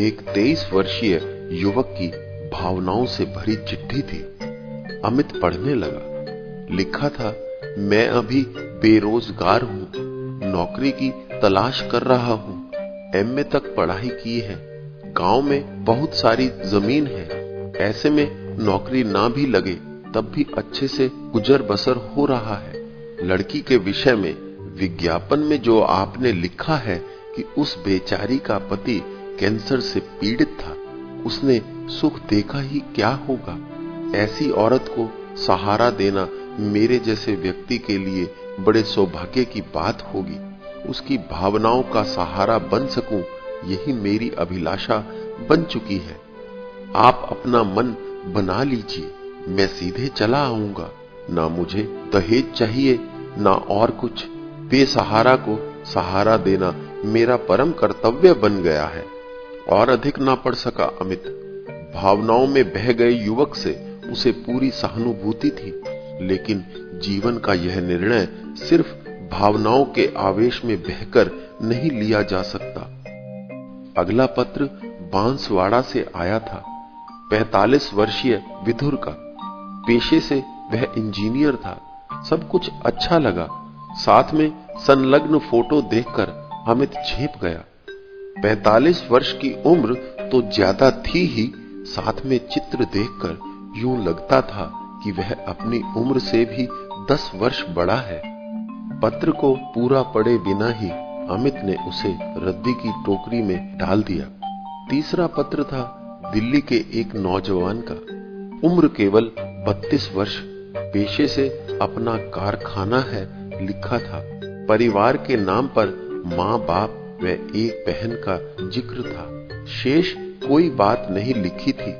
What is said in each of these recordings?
एक तेईस वर्षीय युवक की भावनाओं से भरी चिट्ठी थी। अमित पढ़ने लगा। लिखा था, मैं अभी बेरोजगार हूँ, नौकरी की तलाश कर रहा हूँ। एमए तक पढ़ाई की है। गाँव में बहुत सारी ज़मीन है। ऐसे में नौकरी ना भी लगे, तब भी अच्छे से गुजर बसर हो रहा है। लड़की के विषय में विज्ञापन में जो आपने लिखा है कि उस बेचारी का पति कैंसर से पीड़ित था। उसने सुख देखा ही क्या होगा? ऐसी औरत को सहारा देना मेरे जैसे व्यक्ति के लिए बड़े सौभाग्य की बात होगी। उसकी भावनाओं का सहारा बन सकूँ, यही मेरी अभिलाषा बन चुकी है। आप अपना मन बना लीजिए, मैं सीधे चला आऊँगा। ना मुझे दहेज चाहिए, ना और कुछ। बेसहारा को सहारा देना मेरा परम कर्तव्य बन गया है, और अधिक ना पढ़ सका अमित। भावनाओं में बह गए युवक से उसे पूरी सहानुभूति थी, लेकिन जीवन का यह निर्णय सिर्फ़ भावनाओं के आवेश में बहकर नहीं लिया जा सकता। अगला पत्र बांसवाड़ा से आया था 45 वर्षीय विधुर का। पेशे से वह इंजीनियर था, सब कुछ अच्छा लगा। साथ में संलग्न फ़ोटो देखकर अमित झेप गया। 45 वर्ष की उम्र तो ज़्यादा थी ही, साथ में चित्र देखकर यूँ लगता था कि वह अपनी उम्र से भी 10 वर्ष बड़ा है। पत्र को पूरा पढ़े बिना ही अमित ने उसे रद्दी की टोकरी में डाल दिया। तीसरा पत्र था दिल्ली के एक नौजवान का। उम्र केवल 32 वर्ष, पेशे से अपना कारखाना है लिखा था। परिवार के नाम पर माँ बाप व एक बहन का ज़िक्र था। शेष कोई बात नहीं लिखी थी।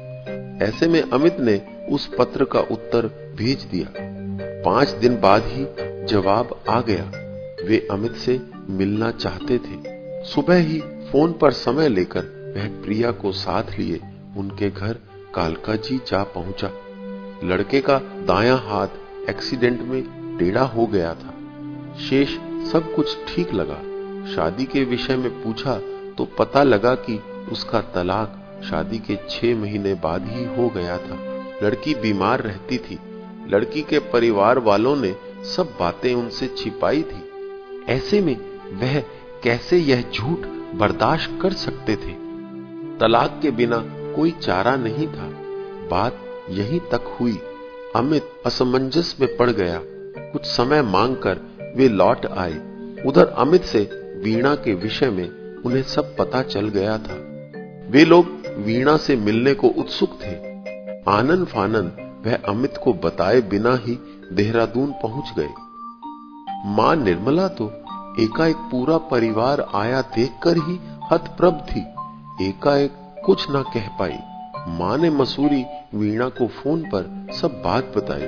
ऐसे में अमित ने उस पत्र का उत्तर भेज दिया। पाँच दिन बाद ही जवाब आ गया। वे अमित से मिलना चाहते थे। सुबह ही फ़ोन पर समय लेकर वह प्रिया को साथ लिए। उनके घर कालका जी जा पहुँचा। लड़के का दायां हाथ एक्सीडेंट में टेढ़ा हो गया था। शेष सब कुछ ठीक लगा। शादी के विषय में पूछा तो पता लगा कि उसका तलाक शादी के छह महीने बाद ही हो गया था। लड़की बीमार रहती थी। लड़की के परिवार वालों ने सब बातें उनसे छिपाई थी। ऐसे में वह कैसे यह झूठ बर्दाश्त कर सकते थे? तलाक के बिना कोई चारा नहीं था। बात यहीं तक हुई। अमित असमंजस में पड़ गया। कुछ समय मांगकर वे लौट आए। उधर अमित से वीणा के विषय में उन्हें सब पता चल गया था। वे लोग वीणा से मिलने को उत्सुक थे। आनंद फानन वह अमित को बताए बिना ही देहरादून पहुँच गए। माँ निर्मला तो एकाएक पूरा परिवार आया देखकर ही हतप्रभ थी। एकाएक कुछ ना कह पाई। माँ ने मसूरी वीणा को फ़ोन पर सब बात बताई।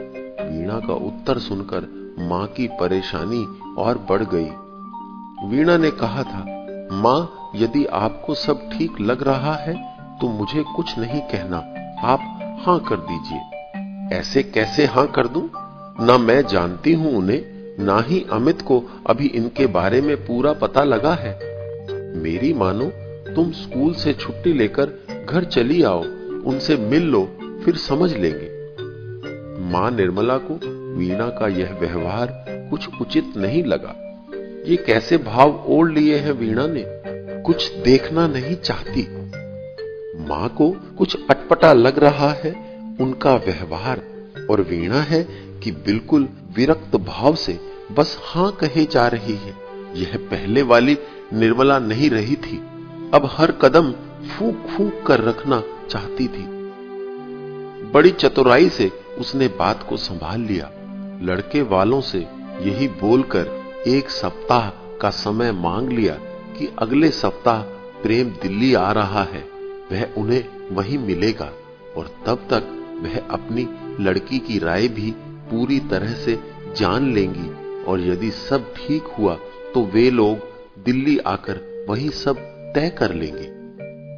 वीणा का उत्तर सुनकर माँ की परेशानी और बढ़ गई। वीणा ने कहा था, माँ, यदि आपको सब ठीक लग रहा है तो मुझे कुछ नहीं कहना। आप हाँ कर दीजिए। ऐसे कैसे हाँ कर दूँ? ना मैं जानती हूँ उन्हें, ना ही अमित को। अभी इनके बारे में पूरा पता लगा है। मेरी मानो, तुम स्कूल से छुट्टी लेकर घर चली आओ। उनसे मिल लो, फिर समझ लेंगे। माँ निर्मला को वीणा का यह व्यवहार कुछ उचित नहीं लगा। ये कैसे भाव ओढ़ लिए हैं वीणा ने? कुछ देखना नहीं चाहती। माँ को कुछ अटपटा लग रहा है, उनका व्यवहार। और वीणा है कि बिल्कुल विरक्त भाव से बस हाँ कहे जा रही है। यह पहले वाली निर्मला नहीं रही थी। अब हर कदम फूक फूक कर रखना चाहती थी। बड़ी चतुराई से उसने बात को संभाल लिया। लड़के वालों से यही बोलकर एक सप्ताह का समय मांग लिया कि अगले सप्ताह प्रेम दिल्ली आ रहा है। वह उन्हें वहीं मिलेगा और तब तक वह अपनी लड़की की राय भी पूरी तरह से जान लेंगी और यदि सब ठीक हुआ तो वे लोग दिल्ली आकर वही सब तय कर लेंगे।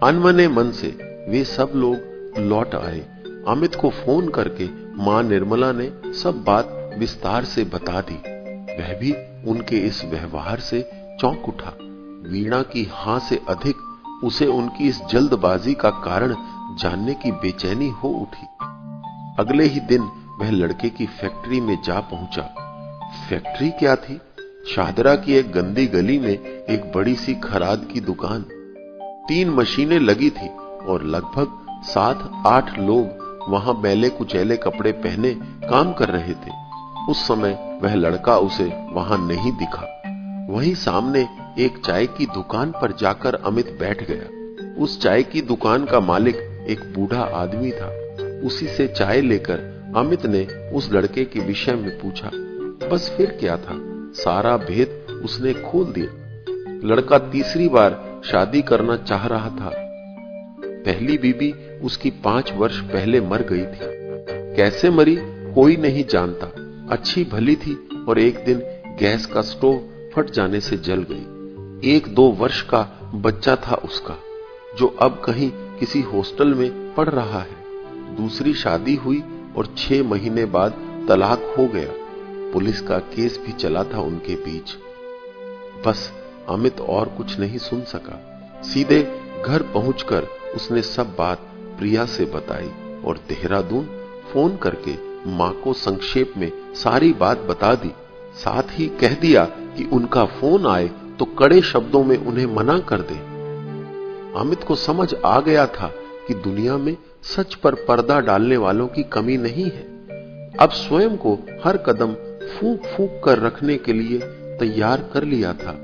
अनमने मन से वे सब लोग लौट आए। अमित को फ़ोन करके माँ निर्मला ने सब बात विस्तार से बता दी। वह भी उनके इस व्यवहार से चौंक उठा। वीणा की हाँ से अधिक उसे उनकी इस जल्दबाजी का कारण जानने की बेचैनी हो उठी। अगले ही दिन वह लड़के की फैक्ट्री में जा पहुँचा। फैक्ट्री क्या थी? शाहदरा की एक गंदी गली में एक बड़ी सी खराद की दुकान। तीन मशीनें लगी थी और लगभग सात, आठ लोग वहाँ मैले कुचैले कपड़े पहने काम कर रहे थे। उस समय वह लड़का उसे वहाँ नहीं दिखा। वहीं सामने एक चाय की दुकान पर जाकर अमित बैठ गया। उस चाय की दुकान का मालिक एक बूढ़ा आदमी था। उसी से चाय लेकर अमित ने उस लड़के के विषय में पूछा, बस फिर क्या था? सारा भेद उसने खोल दिया। लड़का तीसरी बार शादी करना चाह रहा था। पहली बीबी उसकी पाँच वर्ष पहले मर गई थी। कैसे मरी? कोई नहीं जानता। अच्छी भली थी और एक दिन गैस का स्टोव फट जाने से जल गई। एक दो वर्ष का बच्चा था उसका, जो अब कहीं किसी हॉस्टल में पढ़ रहा है। दूसरी शादी हुई और छह महीने बाद तलाक हो गया। पुलिस का केस भी चला था उनके बीच। बस अमित और कुछ नहीं सुन सका। सीधे घर पहुंचकर उसने सब बात प्रिया से बताई और देहरादून फ़ोन करके माँ को संक्षेप में सारी बात बता दी। साथ ही कह दिया कि उनका फ़ोन आए तो कड़े शब्दों में उन्हें मना कर दे। अमित को समझ आ गया था कि दुनिया में सच पर पर्दा डालने वालों की कमी नहीं है। अब स्वयं को हर कदम फूक फूक कर रखने के लिए तैयार कर लिया था।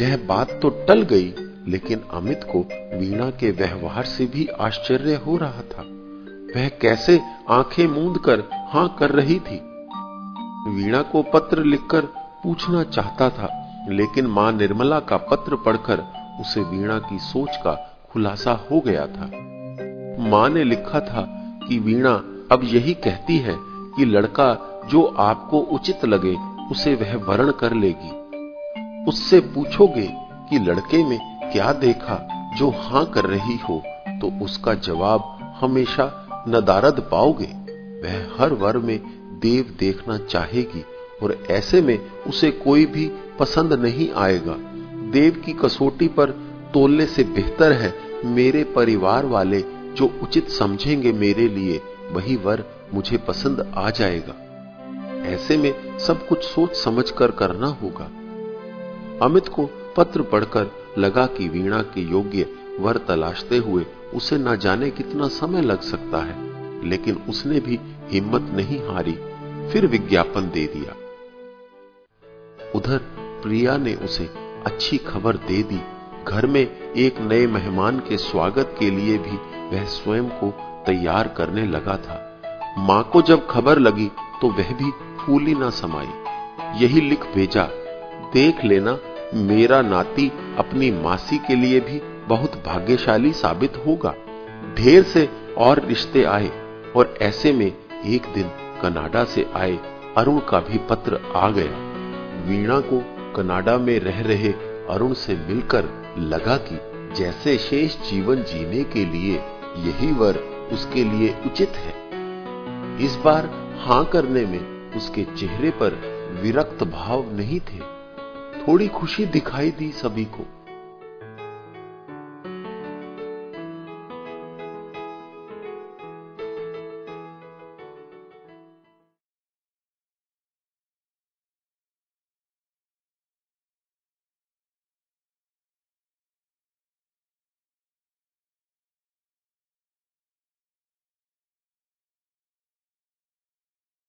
यह बात तो टल गई, लेकिन अमित को वीणा के व्यवहार से भी आश्चर्य हो रहा था। वह कैसे आँखें मूंद कर हाँ कर रही थी। वीणा को पत्र लिखकर पूछना चाहता था, लेकिन माँ निर्मला का पत्र पढ़कर उसे वीणा की सोच का खुलासा हो गया था। माँ ने लिखा था कि वीणा अब यही कहती है कि लड़का जो आपको उचित लगे, उसे वह वर्ण कर लेगी। उससे पूछोगे कि लड़के में क्या देखा, जो हाँ कर रही हो तो उसका जवाब हमेशा नदारद पाओगे वह हर वर में देव देखना चाहेगी और ऐसे में उसे कोई भी पसंद नहीं आएगा। देव की कसौटी पर तोलने से बेहतर है मेरे परिवार वाले जो उचित समझेंगे मेरे लिए, वही वर मुझे पसंद आ जाएगा। ऐसे में सब कुछ सोच समझ कर करना होगा। अमित को पत्र पढ़कर लगा कि वीणा के योग्य वर तलाशते हुए उसे न जाने कितना समय लग सकता है, लेकिन उसने भी हिम्मत नहीं हारी, फिर विज्ञापन दे दिया। उधर प्रिया ने उसे अच्छी खबर दे दी। घर में एक नए मेहमान के स्वागत के लिए भी वह स्वयं को तैयार करने लगा था। माँ को जब खबर लगी तो वह भी फूली ना समाई। यही लिख भेजा, देख लेना, मेरा नाती अपनी मासी के लिए भी बहुत भाग्यशाली साबित होगा। ढेर से और रिश्ते आए और ऐसे में एक दिन कनाडा से आए अरुण का भी पत्र आ गया। वीणा को कनाडा में रह रहे अरुण से मिलकर लगा कि जैसे शेष जीवन जीने के लिए यही वर उसके लिए उचित है। इस बार हाँ करने में उसके चेहरे पर विरक्त भाव नहीं थे। थोड़ी खुशी दिखाई दी सभी को।